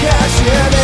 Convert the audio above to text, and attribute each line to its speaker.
Speaker 1: cash in